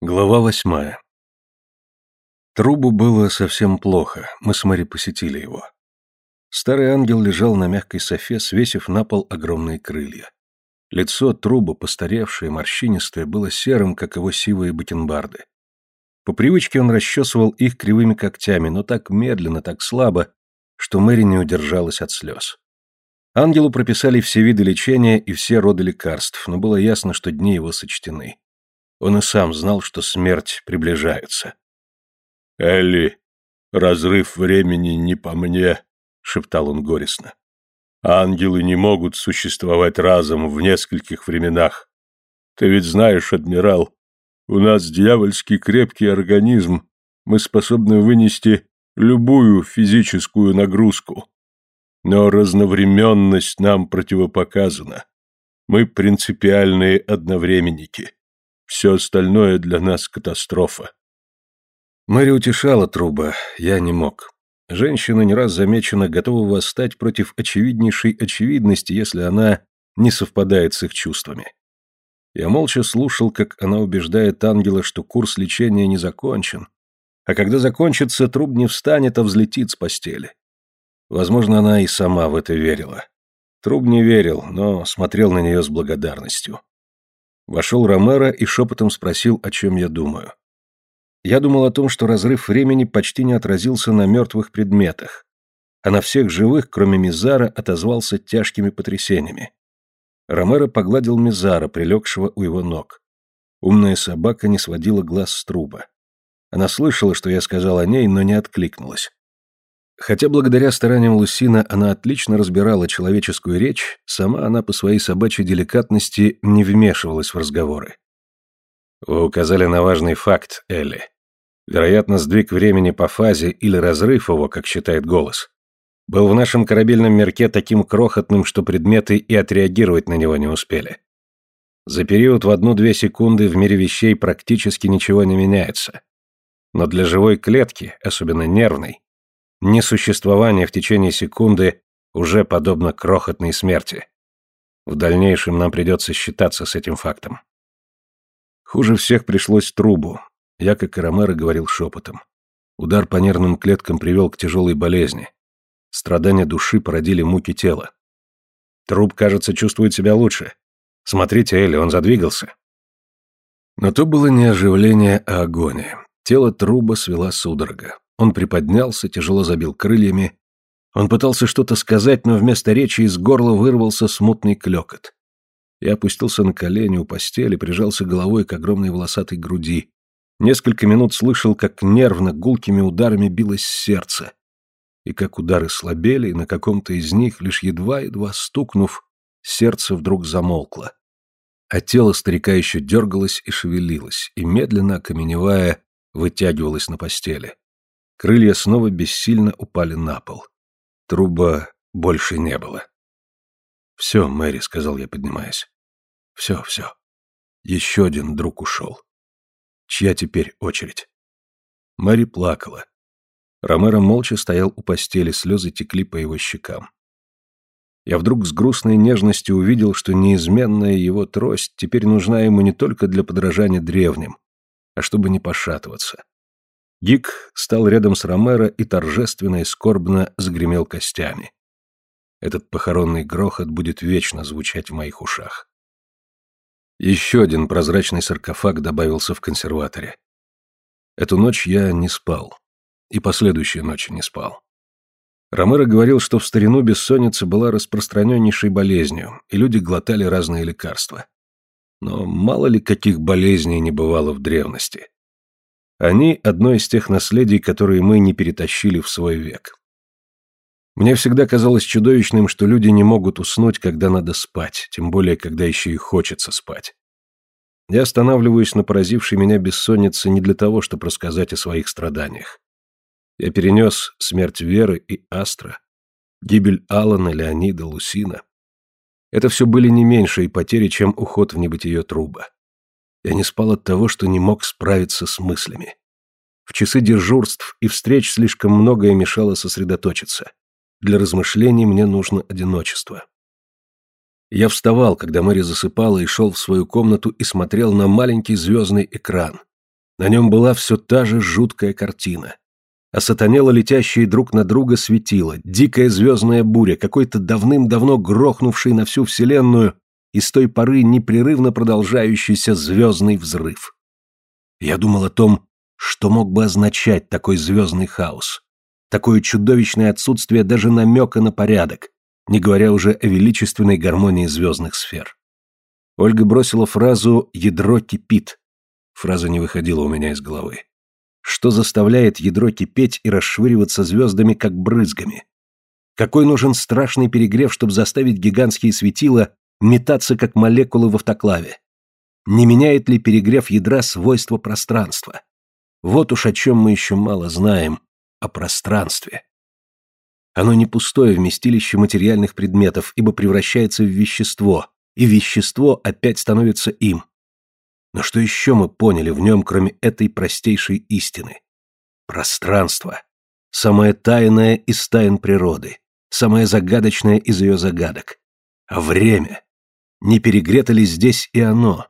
Глава восьмая. Трубу было совсем плохо, мы с Мэри посетили его. Старый ангел лежал на мягкой софе, свесив на пол огромные крылья. Лицо трубы, постаревшее, морщинистое, было серым, как его сивые бакенбарды. По привычке он расчесывал их кривыми когтями, но так медленно, так слабо, что Мэри не удержалась от слез. Ангелу прописали все виды лечения и все роды лекарств, но было ясно, что дни его сочтены. Он и сам знал, что смерть приближается. «Элли, разрыв времени не по мне», — шептал он горестно. «Ангелы не могут существовать разом в нескольких временах. Ты ведь знаешь, адмирал, у нас дьявольский крепкий организм, мы способны вынести любую физическую нагрузку. Но разновременность нам противопоказана. Мы принципиальные одновременники. Все остальное для нас катастрофа. Мэри утешала труба, я не мог. Женщина не раз замечена готова восстать против очевиднейшей очевидности, если она не совпадает с их чувствами. Я молча слушал, как она убеждает ангела, что курс лечения не закончен, а когда закончится, труп не встанет, а взлетит с постели. Возможно, она и сама в это верила. Труб не верил, но смотрел на нее с благодарностью. Вошел Ромеро и шепотом спросил, о чем я думаю. Я думал о том, что разрыв времени почти не отразился на мертвых предметах, а на всех живых, кроме Мизара, отозвался тяжкими потрясениями. Ромеро погладил Мизара, прилегшего у его ног. Умная собака не сводила глаз с труба. Она слышала, что я сказал о ней, но не откликнулась. Хотя благодаря стараниям Лусина она отлично разбирала человеческую речь, сама она по своей собачьей деликатности не вмешивалась в разговоры. Вы указали на важный факт, Элли. Вероятно, сдвиг времени по фазе или разрыв его, как считает голос, был в нашем корабельном мирке таким крохотным, что предметы и отреагировать на него не успели. За период в одну-две секунды в мире вещей практически ничего не меняется. Но для живой клетки, особенно нервной, Несуществование в течение секунды уже подобно крохотной смерти. В дальнейшем нам придется считаться с этим фактом. Хуже всех пришлось трубу. Я, как и Ромеро, говорил шепотом. Удар по нервным клеткам привел к тяжелой болезни. Страдания души породили муки тела. Труб, кажется, чувствует себя лучше. Смотрите, Элли, он задвигался. Но то было не оживление, а агония. Тело труба свела судорога. Он приподнялся, тяжело забил крыльями. Он пытался что-то сказать, но вместо речи из горла вырвался смутный клёкот. Я опустился на колени у постели, прижался головой к огромной волосатой груди. Несколько минут слышал, как нервно, гулкими ударами билось сердце. И как удары слабели, и на каком-то из них, лишь едва-едва стукнув, сердце вдруг замолкло. А тело старика еще дергалось и шевелилось, и, медленно окаменевая, вытягивалось на постели. Крылья снова бессильно упали на пол. Труба больше не было. «Все, Мэри», — сказал я, поднимаясь. «Все, все. Еще один друг ушел. Чья теперь очередь?» Мэри плакала. Ромеро молча стоял у постели, слезы текли по его щекам. Я вдруг с грустной нежностью увидел, что неизменная его трость теперь нужна ему не только для подражания древним, а чтобы не пошатываться. Гик стал рядом с Ромеро и торжественно и скорбно загремел костями. Этот похоронный грохот будет вечно звучать в моих ушах. Еще один прозрачный саркофаг добавился в консерваторе. Эту ночь я не спал. И последующие ночи не спал. Ромеро говорил, что в старину бессонница была распространеннейшей болезнью, и люди глотали разные лекарства. Но мало ли каких болезней не бывало в древности. Они – одно из тех наследий, которые мы не перетащили в свой век. Мне всегда казалось чудовищным, что люди не могут уснуть, когда надо спать, тем более, когда еще и хочется спать. Я останавливаюсь на поразившей меня бессоннице не для того, чтобы рассказать о своих страданиях. Я перенес смерть Веры и Астра, гибель Алана, Леонида, Лусина. Это все были не меньшие потери, чем уход в небытие труба. Я не спал от того, что не мог справиться с мыслями. В часы дежурств и встреч слишком многое мешало сосредоточиться. Для размышлений мне нужно одиночество. Я вставал, когда Мэри засыпала, и шел в свою комнату и смотрел на маленький звездный экран, На нем была все та же жуткая картина. Осатанело летящие друг на друга светила, дикая звездная буря, какой-то давным-давно грохнувший на всю Вселенную и с той поры непрерывно продолжающийся звездный взрыв. Я думал о том, что мог бы означать такой звездный хаос, такое чудовищное отсутствие даже намека на порядок, не говоря уже о величественной гармонии звездных сфер. Ольга бросила фразу «ядро кипит». Фраза не выходила у меня из головы. Что заставляет ядро кипеть и расшвыриваться звездами, как брызгами? Какой нужен страшный перегрев, чтобы заставить гигантские светила метаться, как молекулы в автоклаве? Не меняет ли перегрев ядра свойства пространства? Вот уж о чем мы еще мало знаем, о пространстве. Оно не пустое вместилище материальных предметов, ибо превращается в вещество, и вещество опять становится им. Но что еще мы поняли в нем, кроме этой простейшей истины? Пространство. Самое тайное из тайн природы. Самое загадочное из ее загадок. А время. Не перегрето ли здесь и оно?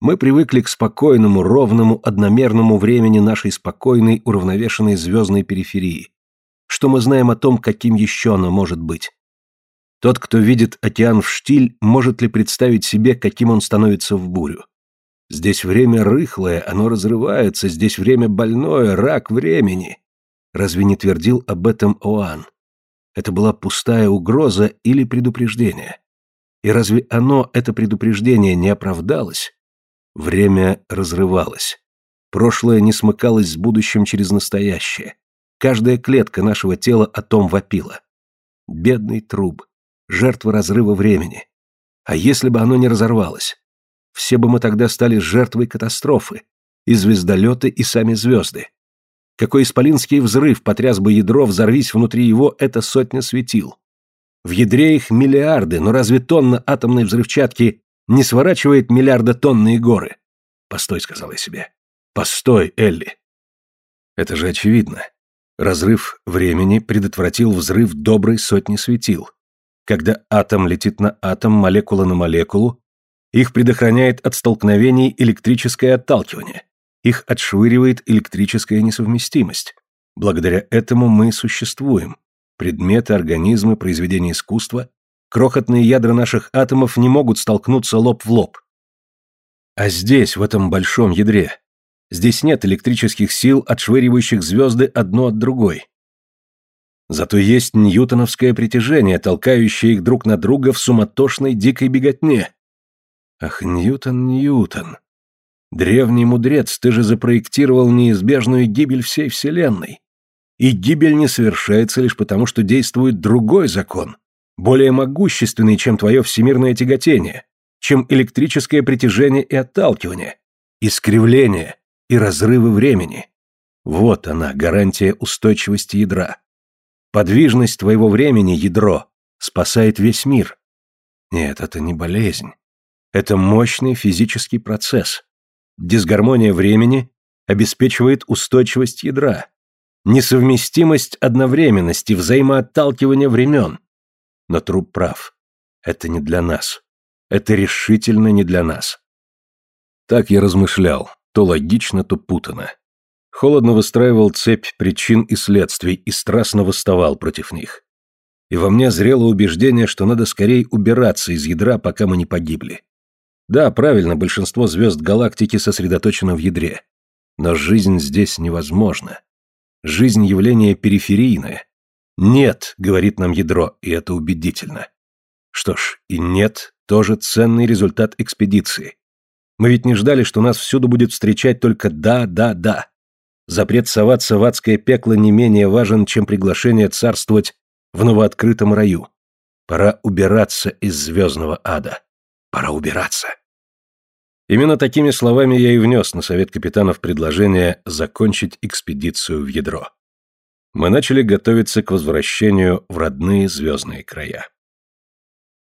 Мы привыкли к спокойному, ровному, одномерному времени нашей спокойной, уравновешенной звездной периферии. Что мы знаем о том, каким еще оно может быть? Тот, кто видит океан в штиль, может ли представить себе, каким он становится в бурю? Здесь время рыхлое, оно разрывается, здесь время больное, рак времени. Разве не твердил об этом Оан? Это была пустая угроза или предупреждение? И разве оно, это предупреждение, не оправдалось? Время разрывалось. Прошлое не смыкалось с будущим через настоящее. Каждая клетка нашего тела о том вопила. Бедный труб, жертва разрыва времени. А если бы оно не разорвалось? все бы мы тогда стали жертвой катастрофы, и звездолеты, и сами звезды. Какой исполинский взрыв потряс бы ядро, взорвись внутри его это сотня светил. В ядре их миллиарды, но разве тонна атомной взрывчатки не сворачивает миллиарда тонные горы? Постой, сказал я себе. Постой, Элли. Это же очевидно. Разрыв времени предотвратил взрыв доброй сотни светил. Когда атом летит на атом, молекула на молекулу, их предохраняет от столкновений электрическое отталкивание. Их отшвыривает электрическая несовместимость. Благодаря этому мы существуем. Предметы, организмы, произведения искусства, крохотные ядра наших атомов не могут столкнуться лоб в лоб. А здесь, в этом большом ядре, здесь нет электрических сил, отшвыривающих звезды одно от другой. Зато есть ньютоновское притяжение, толкающее их друг на друга в суматошной дикой беготне. Ах, Ньютон, Ньютон. Древний мудрец, ты же запроектировал неизбежную гибель всей Вселенной. И гибель не совершается лишь потому, что действует другой закон, более могущественный, чем твое всемирное тяготение, чем электрическое притяжение и отталкивание, искривление и разрывы времени. Вот она, гарантия устойчивости ядра. Подвижность твоего времени, ядро, спасает весь мир. Нет, это не болезнь. Это мощный физический процесс. Дисгармония времени обеспечивает устойчивость ядра, несовместимость одновременности, взаимоотталкивание времен. Но труп прав. Это не для нас. Это решительно не для нас. Так я размышлял, то логично, то путано. Холодно выстраивал цепь причин и следствий и страстно восставал против них. И во мне зрело убеждение, что надо скорее убираться из ядра, пока мы не погибли. Да, правильно, большинство звезд галактики сосредоточено в ядре. Но жизнь здесь невозможна. Жизнь – явление периферийное. «Нет», — говорит нам ядро, и это убедительно. Что ж, и «нет» – тоже ценный результат экспедиции. Мы ведь не ждали, что нас всюду будет встречать только «да, да, да». Запрет соваться в адское пекло не менее важен, чем приглашение царствовать в новооткрытом раю. Пора убираться из звездного ада. Пора убираться. Именно такими словами я и внес на совет капитанов предложение закончить экспедицию в ядро. Мы начали готовиться к возвращению в родные звездные края.